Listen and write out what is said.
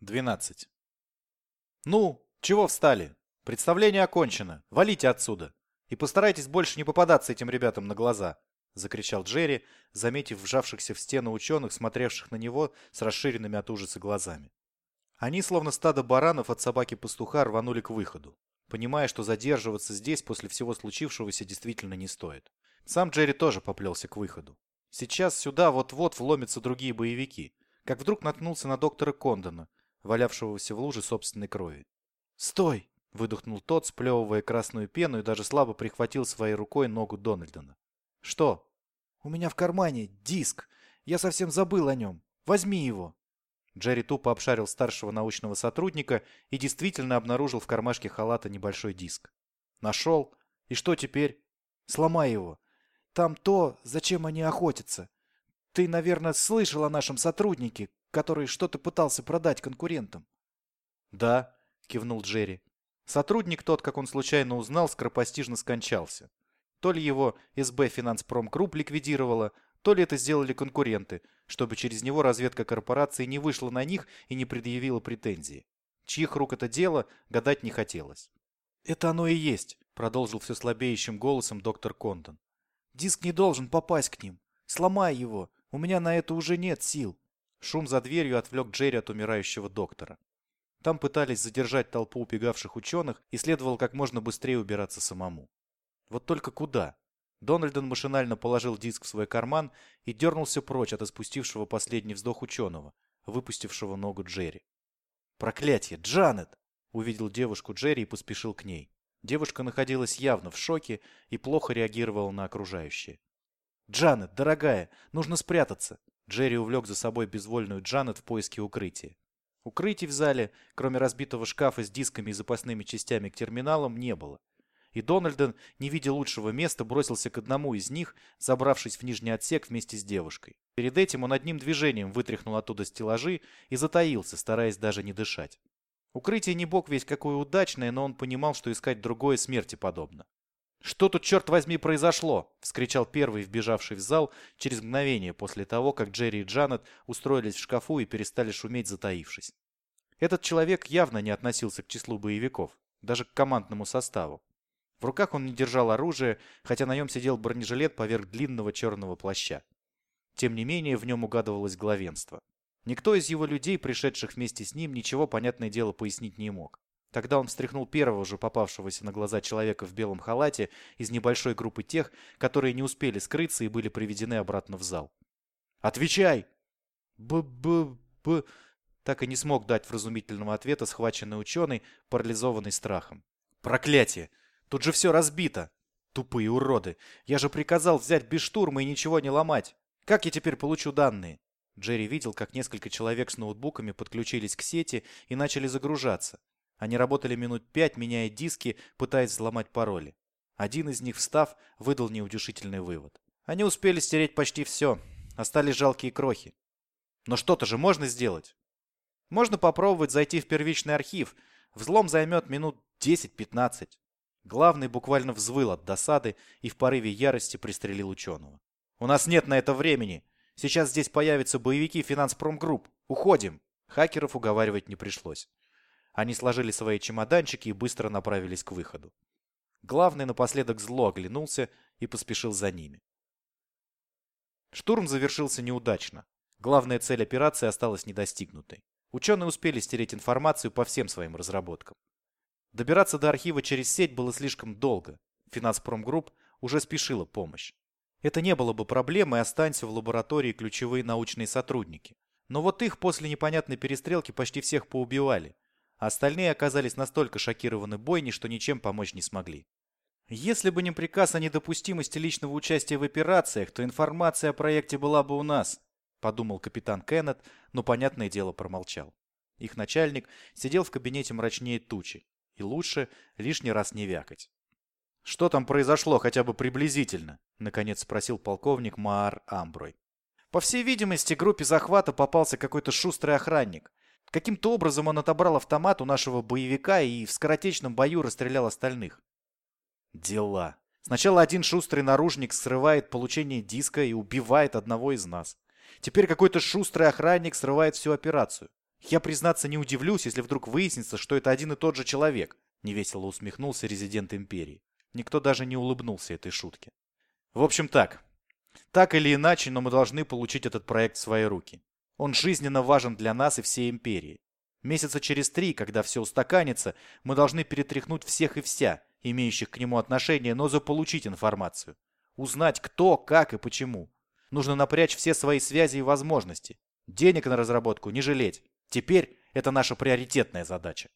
12. «Ну, чего встали? Представление окончено. Валите отсюда. И постарайтесь больше не попадаться этим ребятам на глаза», — закричал Джерри, заметив вжавшихся в стену ученых, смотревших на него с расширенными от ужаса глазами. Они, словно стадо баранов от собаки-пастуха, рванули к выходу, понимая, что задерживаться здесь после всего случившегося действительно не стоит. Сам Джерри тоже поплелся к выходу. Сейчас сюда вот-вот вломятся другие боевики, как вдруг наткнулся на доктора Кондона, валявшегося в луже собственной крови. «Стой!» — выдохнул тот, сплевывая красную пену и даже слабо прихватил своей рукой ногу Дональдона. «Что?» «У меня в кармане диск. Я совсем забыл о нем. Возьми его!» Джерри тупо обшарил старшего научного сотрудника и действительно обнаружил в кармашке халата небольшой диск. «Нашел? И что теперь?» «Сломай его. Там то, зачем они охотятся. Ты, наверное, слышал о нашем сотруднике, который что-то пытался продать конкурентам. Да, кивнул Джерри. Сотрудник тот, как он случайно узнал, скоропостижно скончался. То ли его СБ Финанспромгрупп ликвидировала, то ли это сделали конкуренты, чтобы через него разведка корпорации не вышла на них и не предъявила претензии. Чьих рук это дело, гадать не хотелось. «Это оно и есть», — продолжил все слабеющим голосом доктор Кондон. «Диск не должен попасть к ним. Сломай его. У меня на это уже нет сил». Шум за дверью отвлек Джерри от умирающего доктора. Там пытались задержать толпу убегавших ученых и следовало как можно быстрее убираться самому. Вот только куда? Дональдон машинально положил диск в свой карман и дернулся прочь от испустившего последний вздох ученого, выпустившего ногу Джерри. «Проклятье! Джанет!» Увидел девушку Джерри и поспешил к ней. Девушка находилась явно в шоке и плохо реагировала на окружающее. «Джанет, дорогая, нужно спрятаться!» Джерри увлек за собой безвольную Джанет в поиске укрытия. Укрытий в зале, кроме разбитого шкафа с дисками и запасными частями к терминалам, не было. И Дональден, не видя лучшего места, бросился к одному из них, забравшись в нижний отсек вместе с девушкой. Перед этим он одним движением вытряхнул оттуда стеллажи и затаился, стараясь даже не дышать. Укрытие не бог весь какое удачное, но он понимал, что искать другое смерти подобно. «Что тут, черт возьми, произошло?» — вскричал первый, вбежавший в зал, через мгновение после того, как Джерри и Джанет устроились в шкафу и перестали шуметь, затаившись. Этот человек явно не относился к числу боевиков, даже к командному составу. В руках он не держал оружие, хотя на нем сидел бронежилет поверх длинного черного плаща. Тем не менее, в нем угадывалось главенство. Никто из его людей, пришедших вместе с ним, ничего, понятное дело, пояснить не мог. Тогда он встряхнул первого же попавшегося на глаза человека в белом халате из небольшой группы тех, которые не успели скрыться и были приведены обратно в зал. «Отвечай!» «Б-б-б...» Так и не смог дать вразумительного ответа схваченный ученый, парализованный страхом. «Проклятие! Тут же все разбито! Тупые уроды! Я же приказал взять без штурма и ничего не ломать! Как я теперь получу данные?» Джерри видел, как несколько человек с ноутбуками подключились к сети и начали загружаться. Они работали минут пять, меняя диски, пытаясь взломать пароли. Один из них, встав, выдал неутешительный вывод. Они успели стереть почти все. Остались жалкие крохи. Но что-то же можно сделать. Можно попробовать зайти в первичный архив. Взлом займет минут 10-15. Главный буквально взвыл от досады и в порыве ярости пристрелил ученого. «У нас нет на это времени. Сейчас здесь появятся боевики Финанспромгрупп. Уходим!» Хакеров уговаривать не пришлось. Они сложили свои чемоданчики и быстро направились к выходу. Главный напоследок зло оглянулся и поспешил за ними. Штурм завершился неудачно. Главная цель операции осталась недостигнутой. Ученые успели стереть информацию по всем своим разработкам. Добираться до архива через сеть было слишком долго. Финанспромгрупп уже спешила помощь. Это не было бы проблемой, останься в лаборатории ключевые научные сотрудники. Но вот их после непонятной перестрелки почти всех поубивали – остальные оказались настолько шокированы бойней, что ничем помочь не смогли. Если бы не приказ о недопустимости личного участия в операциях, то информация о проекте была бы у нас, подумал капитан Кеннет, но, понятное дело, промолчал. Их начальник сидел в кабинете мрачнее тучи, и лучше лишний раз не вякать. «Что там произошло хотя бы приблизительно?» — наконец спросил полковник Маар Амброй. «По всей видимости, группе захвата попался какой-то шустрый охранник. Каким-то образом он отобрал автомат у нашего боевика и в скоротечном бою расстрелял остальных. Дела. Сначала один шустрый наружник срывает получение диска и убивает одного из нас. Теперь какой-то шустрый охранник срывает всю операцию. Я, признаться, не удивлюсь, если вдруг выяснится, что это один и тот же человек, невесело усмехнулся резидент империи. Никто даже не улыбнулся этой шутке. В общем так. Так или иначе, но мы должны получить этот проект в свои руки. Он жизненно важен для нас и всей империи. Месяца через три, когда все устаканится, мы должны перетряхнуть всех и вся, имеющих к нему отношение, но заполучить информацию. Узнать, кто, как и почему. Нужно напрячь все свои связи и возможности. Денег на разработку не жалеть. Теперь это наша приоритетная задача.